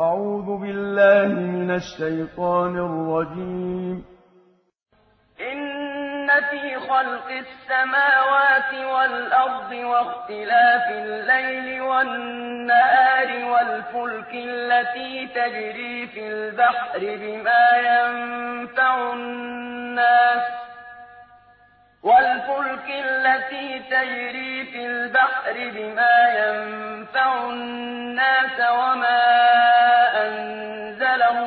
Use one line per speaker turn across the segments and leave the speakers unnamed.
أعوذ بالله من الشيطان الرجيم.
إن في خلق السماوات والأرض واختلاف الليل والنهار والفلك التي تجري في البحر بما ينفع الناس والفلك التي تجري في البحر بما ينفع الناس وما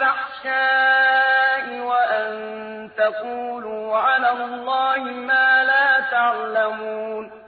بِالسُّوءِ وَالْفَحْشَاءِ وَأَن تَقُولُوا عَلَى اللَّهِ مَا لَا تَعْلَمُونَ